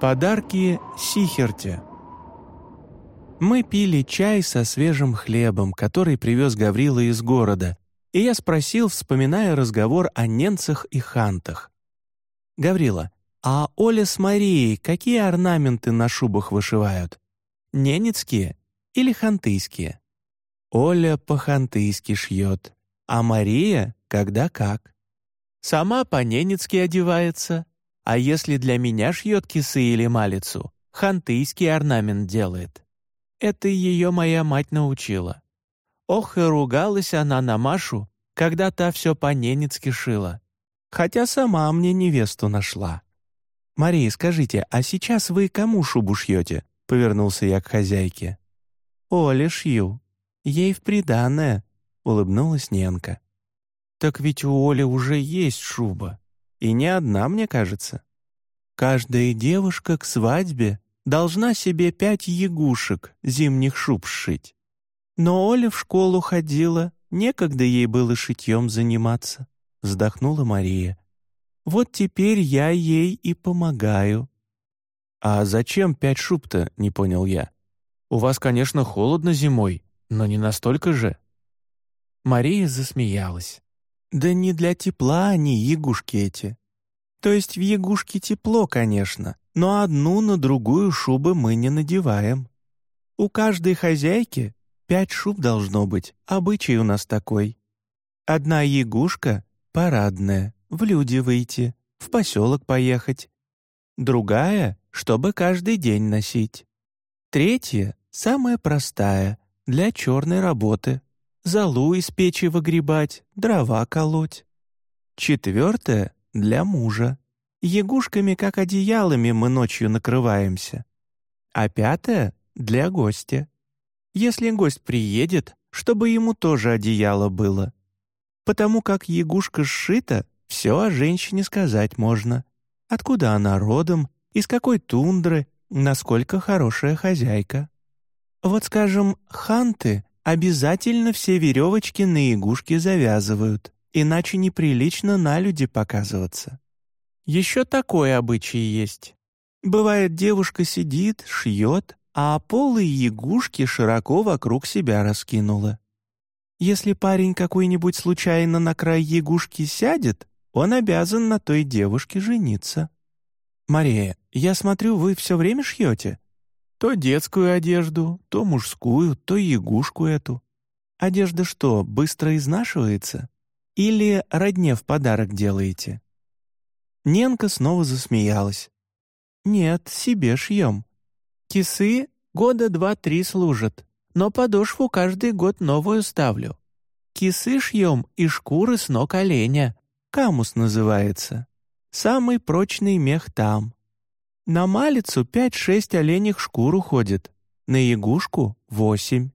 Подарки Сихерте. Мы пили чай со свежим хлебом, который привез Гаврила из города, и я спросил, вспоминая разговор о ненцах и хантах. «Гаврила, а Оля с Марией какие орнаменты на шубах вышивают? Ненецкие или хантыйские?» Оля по-хантыйски шьет, а Мария когда как. Сама по-ненецки одевается, а если для меня шьет кисы или малицу, хантыйский орнамент делает. Это ее моя мать научила. Ох, и ругалась она на Машу, когда та все по-ненецки шила. Хотя сама мне невесту нашла. «Мария, скажите, а сейчас вы кому шубу шьете?» — повернулся я к хозяйке. «Оле шью. Ей в приданное», — улыбнулась Ненка. «Так ведь у Оли уже есть шуба. И не одна, мне кажется. Каждая девушка к свадьбе должна себе пять ягушек, зимних шуб сшить. Но Оля в школу ходила, некогда ей было шитьем заниматься, вздохнула Мария. Вот теперь я ей и помогаю. «А зачем пять шуб-то?» — не понял я. «У вас, конечно, холодно зимой, но не настолько же». Мария засмеялась. Да не для тепла они, ягушки эти. То есть в ягушке тепло, конечно, но одну на другую шубы мы не надеваем. У каждой хозяйки пять шуб должно быть, обычай у нас такой. Одна ягушка — парадная, в люди выйти, в поселок поехать. Другая — чтобы каждый день носить. Третья — самая простая, для черной работы, золу из печи выгребать, дрова колоть. Четвертое — для мужа. Ягушками, как одеялами, мы ночью накрываемся. А пятое — для гостя. Если гость приедет, чтобы ему тоже одеяло было. Потому как ягушка сшита, все о женщине сказать можно. Откуда она родом, из какой тундры, насколько хорошая хозяйка. Вот, скажем, ханты обязательно все веревочки на игушке завязывают, иначе неприлично на люди показываться. Еще такое обычай есть. Бывает, девушка сидит, шьет, а полы ягушки широко вокруг себя раскинула. Если парень какой-нибудь случайно на край ягушки сядет, он обязан на той девушке жениться. «Мария, я смотрю, вы все время шьете?» То детскую одежду, то мужскую, то ягушку эту. Одежда что, быстро изнашивается? Или родне в подарок делаете?» Ненка снова засмеялась. «Нет, себе шьем. Кисы года два-три служат, но подошву каждый год новую ставлю. Кисы шьем и шкуры с ног оленя. Камус называется. Самый прочный мех там. На малицу пять-шесть оленях шкур уходит, на ягушку — восемь.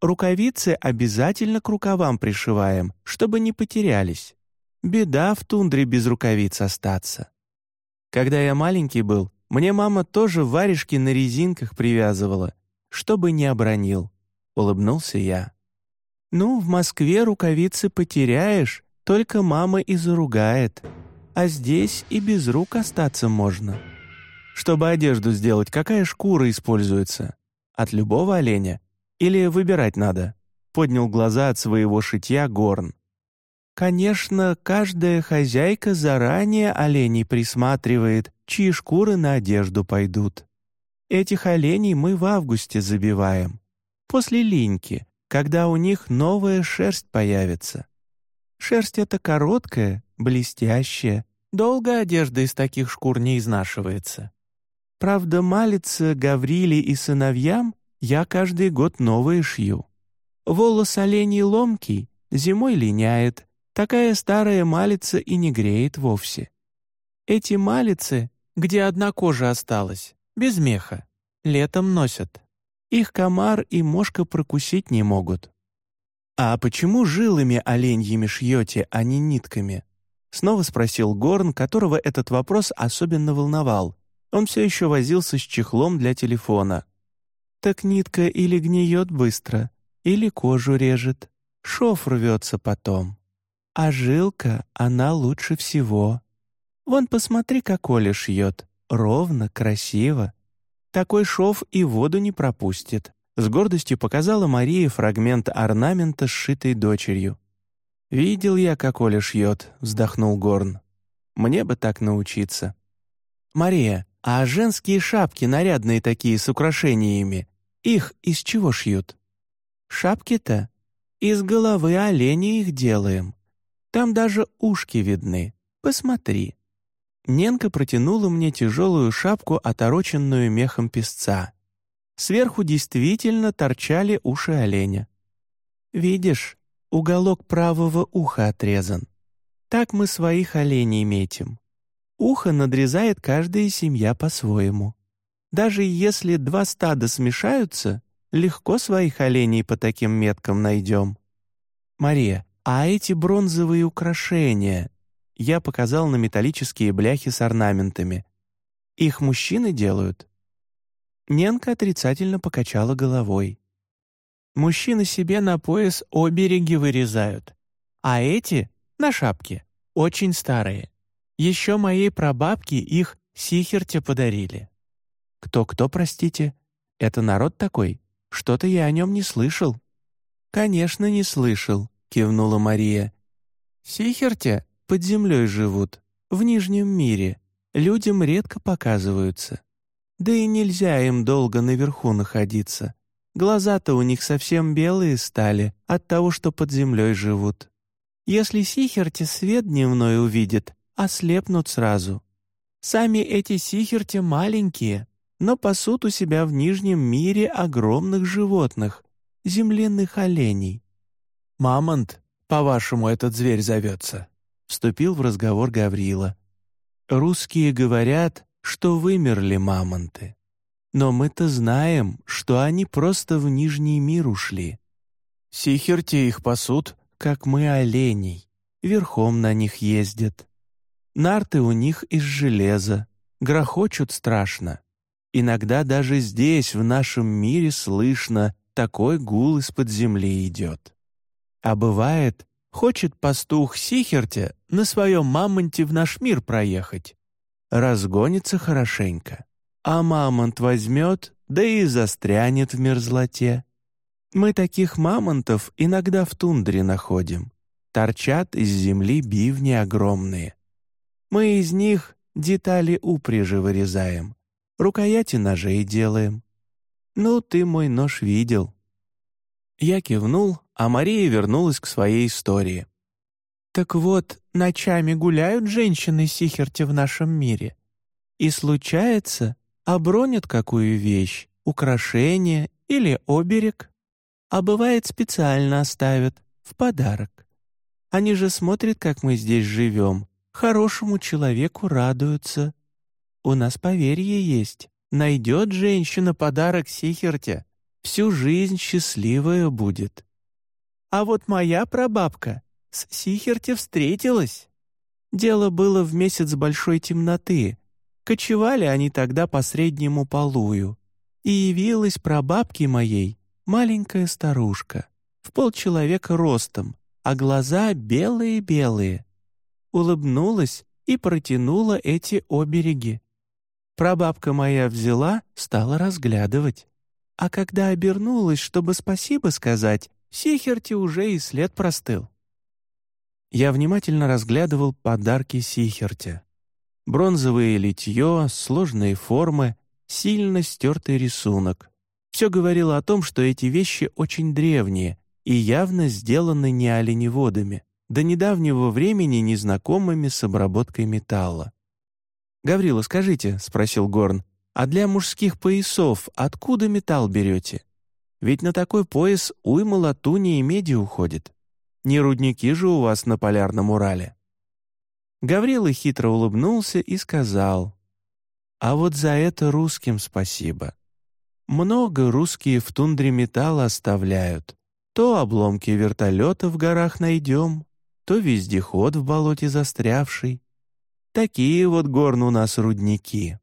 Рукавицы обязательно к рукавам пришиваем, чтобы не потерялись. Беда в тундре без рукавиц остаться. Когда я маленький был, мне мама тоже варежки на резинках привязывала, чтобы не обронил. Улыбнулся я. «Ну, в Москве рукавицы потеряешь, только мама и заругает. А здесь и без рук остаться можно». Чтобы одежду сделать, какая шкура используется? От любого оленя? Или выбирать надо?» Поднял глаза от своего шитья Горн. «Конечно, каждая хозяйка заранее оленей присматривает, чьи шкуры на одежду пойдут. Этих оленей мы в августе забиваем, после линьки, когда у них новая шерсть появится. Шерсть эта короткая, блестящая, долго одежда из таких шкур не изнашивается. Правда, малица Гавриле и сыновьям я каждый год новые шью. Волос оленей ломкий, зимой линяет, такая старая малица и не греет вовсе. Эти малицы, где одна кожа осталась, без меха, летом носят. Их комар и мошка прокусить не могут. «А почему жилами оленьими шьете, а не нитками?» Снова спросил Горн, которого этот вопрос особенно волновал, он все еще возился с чехлом для телефона. «Так нитка или гниет быстро, или кожу режет. Шов рвется потом. А жилка, она лучше всего. Вон посмотри, как Оля шьет. ровно, красиво. Такой шов и воду не пропустит», — с гордостью показала Мария фрагмент орнамента, сшитый дочерью. «Видел я, как Оля шьет», — вздохнул Горн. «Мне бы так научиться». «Мария, а женские шапки нарядные такие с украшениями, их из чего шьют?» «Шапки-то? Из головы оленя их делаем. Там даже ушки видны. Посмотри». Ненка протянула мне тяжелую шапку, отороченную мехом песца. Сверху действительно торчали уши оленя. «Видишь, уголок правого уха отрезан. Так мы своих оленей метим. Ухо надрезает каждая семья по-своему. Даже если два стада смешаются, легко своих оленей по таким меткам найдем. Мария, а эти бронзовые украшения, я показал на металлические бляхи с орнаментами. Их мужчины делают? Ненка отрицательно покачала головой. Мужчины себе на пояс обереги вырезают, а эти — на шапке, очень старые. Еще моей прабабке их сихерте подарили. Кто-кто, простите? Это народ такой? Что-то я о нем не слышал. Конечно, не слышал, кивнула Мария. Сихерте под землей живут, в Нижнем мире, людям редко показываются. Да и нельзя им долго наверху находиться. Глаза-то у них совсем белые стали от того, что под землей живут. Если сихерти свет дневной увидят, ослепнут сразу. Сами эти сихерти маленькие, но пасут у себя в Нижнем мире огромных животных, земляных оленей. «Мамонт, по-вашему, этот зверь зовется?» — вступил в разговор Гаврила. «Русские говорят, что вымерли мамонты. Но мы-то знаем, что они просто в Нижний мир ушли. Сихерти их пасут, как мы оленей, верхом на них ездят. Нарты у них из железа, грохочут страшно. Иногда даже здесь, в нашем мире, слышно, такой гул из-под земли идет. А бывает, хочет пастух Сихерте на своем мамонте в наш мир проехать. Разгонится хорошенько а мамонт возьмет, да и застрянет в мерзлоте. Мы таких мамонтов иногда в тундре находим. Торчат из земли бивни огромные. Мы из них детали упряжи вырезаем, рукояти ножей делаем. Ну, ты мой нож видел. Я кивнул, а Мария вернулась к своей истории. Так вот, ночами гуляют женщины Сихерти в нашем мире. И случается, обронят какую вещь, украшение или оберег, а бывает специально оставят, в подарок. Они же смотрят, как мы здесь живем, хорошему человеку радуются. У нас поверье есть, найдет женщина подарок Сихерте, всю жизнь счастливая будет. А вот моя прабабка с Сихерте встретилась. Дело было в месяц большой темноты, Кочевали они тогда по среднему полую, и явилась прабабке моей маленькая старушка, в полчеловека ростом, а глаза белые-белые. Улыбнулась и протянула эти обереги. Прабабка моя взяла, стала разглядывать. А когда обернулась, чтобы спасибо сказать, Сихерти уже и след простыл. Я внимательно разглядывал подарки Сихерти бронзовое литье, сложные формы, сильно стертый рисунок. Все говорило о том, что эти вещи очень древние и явно сделаны не оленеводами, до недавнего времени незнакомыми с обработкой металла. «Гаврила, скажите», — спросил Горн, «а для мужских поясов откуда металл берете? Ведь на такой пояс уйма латуни и меди уходит. Не рудники же у вас на полярном Урале». Гаврила хитро улыбнулся и сказал, «А вот за это русским спасибо. Много русские в тундре металл оставляют. То обломки вертолета в горах найдем, то вездеход в болоте застрявший. Такие вот горн у нас рудники».